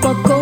Poco.